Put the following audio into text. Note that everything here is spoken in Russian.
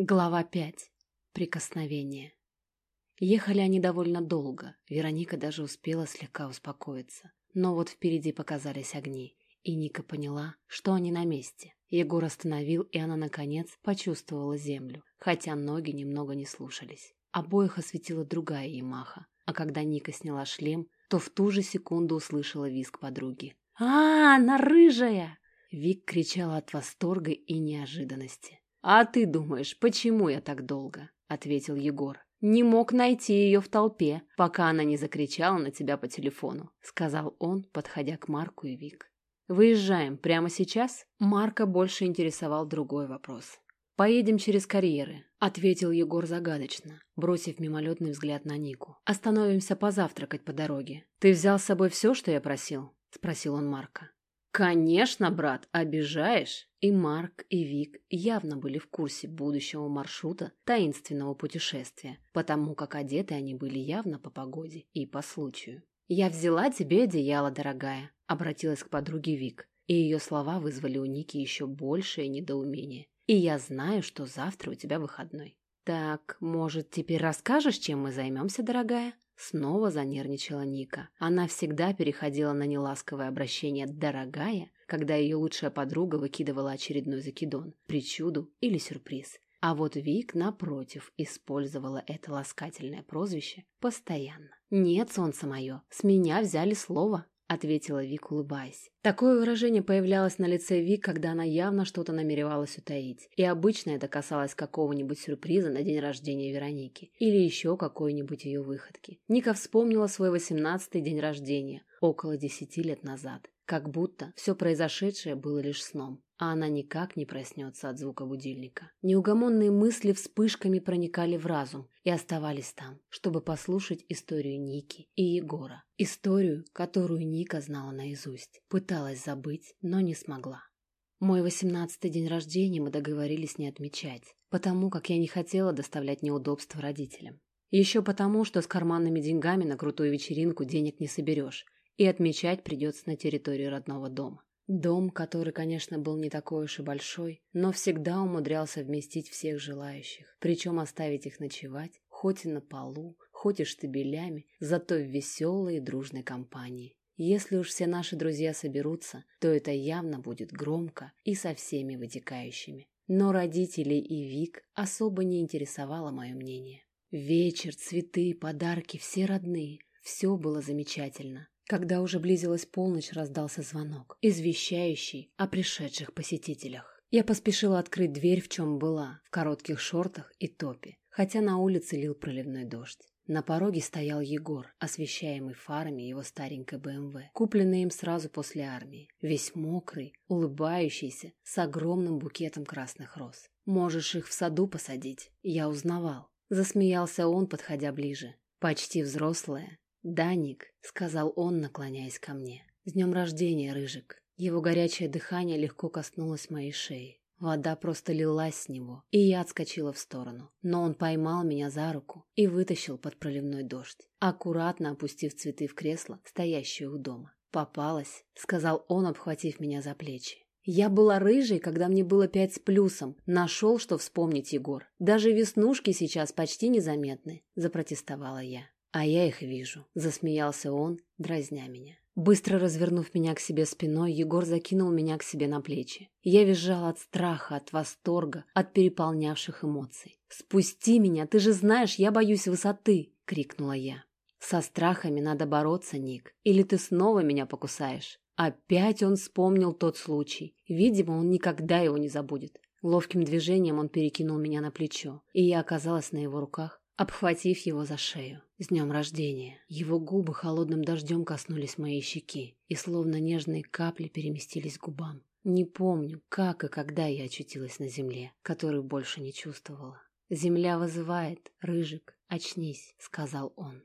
Глава 5. Прикосновение. Ехали они довольно долго, Вероника даже успела слегка успокоиться. Но вот впереди показались огни, и Ника поняла, что они на месте. Егор остановил, и она, наконец, почувствовала землю, хотя ноги немного не слушались. Обоих осветила другая Ямаха, а когда Ника сняла шлем, то в ту же секунду услышала визг подруги. «А, она рыжая!» Вик кричала от восторга и неожиданности. «А ты думаешь, почему я так долго?» — ответил Егор. «Не мог найти ее в толпе, пока она не закричала на тебя по телефону», — сказал он, подходя к Марку и Вик. «Выезжаем прямо сейчас?» Марка больше интересовал другой вопрос. «Поедем через карьеры», — ответил Егор загадочно, бросив мимолетный взгляд на Нику. «Остановимся позавтракать по дороге. Ты взял с собой все, что я просил?» — спросил он Марка. «Конечно, брат, обижаешь!» И Марк, и Вик явно были в курсе будущего маршрута таинственного путешествия, потому как одеты они были явно по погоде и по случаю. «Я взяла тебе одеяло, дорогая», — обратилась к подруге Вик, и ее слова вызвали у Ники еще большее недоумение. «И я знаю, что завтра у тебя выходной». «Так, может, теперь расскажешь, чем мы займемся, дорогая?» Снова занервничала Ника. Она всегда переходила на неласковое обращение «дорогая», когда ее лучшая подруга выкидывала очередной закидон, причуду или сюрприз. А вот Вик, напротив, использовала это ласкательное прозвище постоянно. «Нет, солнце мое, с меня взяли слово», — ответила Вик, улыбаясь. Такое выражение появлялось на лице Вик, когда она явно что-то намеревалась утаить. И обычно это касалось какого-нибудь сюрприза на день рождения Вероники или еще какой-нибудь ее выходки. Ника вспомнила свой восемнадцатый день рождения, около десяти лет назад. Как будто все произошедшее было лишь сном, а она никак не проснется от звука будильника. Неугомонные мысли вспышками проникали в разум и оставались там, чтобы послушать историю Ники и Егора. Историю, которую Ника знала наизусть. Пыталась забыть, но не смогла. Мой восемнадцатый день рождения мы договорились не отмечать, потому как я не хотела доставлять неудобства родителям. Еще потому, что с карманными деньгами на крутую вечеринку денег не соберешь, и отмечать придется на территории родного дома. Дом, который, конечно, был не такой уж и большой, но всегда умудрялся вместить всех желающих, причем оставить их ночевать, хоть и на полу, хоть и штабелями, зато в веселой и дружной компании. Если уж все наши друзья соберутся, то это явно будет громко и со всеми вытекающими. Но родителей и Вик особо не интересовало мое мнение. Вечер, цветы, подарки, все родные. Все было замечательно. Когда уже близилась полночь, раздался звонок, извещающий о пришедших посетителях. Я поспешила открыть дверь, в чем была, в коротких шортах и топе, хотя на улице лил проливной дождь. На пороге стоял Егор, освещаемый фарами его старенькой БМВ, купленной им сразу после армии, весь мокрый, улыбающийся, с огромным букетом красных роз. «Можешь их в саду посадить», я узнавал. Засмеялся он, подходя ближе. Почти взрослая, «Даник», — сказал он, наклоняясь ко мне. «С днем рождения, Рыжик». Его горячее дыхание легко коснулось моей шеи. Вода просто лилась с него, и я отскочила в сторону. Но он поймал меня за руку и вытащил под проливной дождь, аккуратно опустив цветы в кресло, стоящее у дома. «Попалась», — сказал он, обхватив меня за плечи. Я была рыжей, когда мне было пять с плюсом. Нашел, что вспомнить, Егор. Даже веснушки сейчас почти незаметны, запротестовала я. «А я их вижу», — засмеялся он, дразня меня. Быстро развернув меня к себе спиной, Егор закинул меня к себе на плечи. Я визжала от страха, от восторга, от переполнявших эмоций. «Спусти меня, ты же знаешь, я боюсь высоты!» — крикнула я. «Со страхами надо бороться, Ник, или ты снова меня покусаешь?» Опять он вспомнил тот случай. Видимо, он никогда его не забудет. Ловким движением он перекинул меня на плечо, и я оказалась на его руках, обхватив его за шею. С днем рождения! Его губы холодным дождем коснулись моей щеки и словно нежные капли переместились к губам. Не помню, как и когда я очутилась на земле, которую больше не чувствовала. «Земля вызывает, Рыжик, очнись», — сказал он.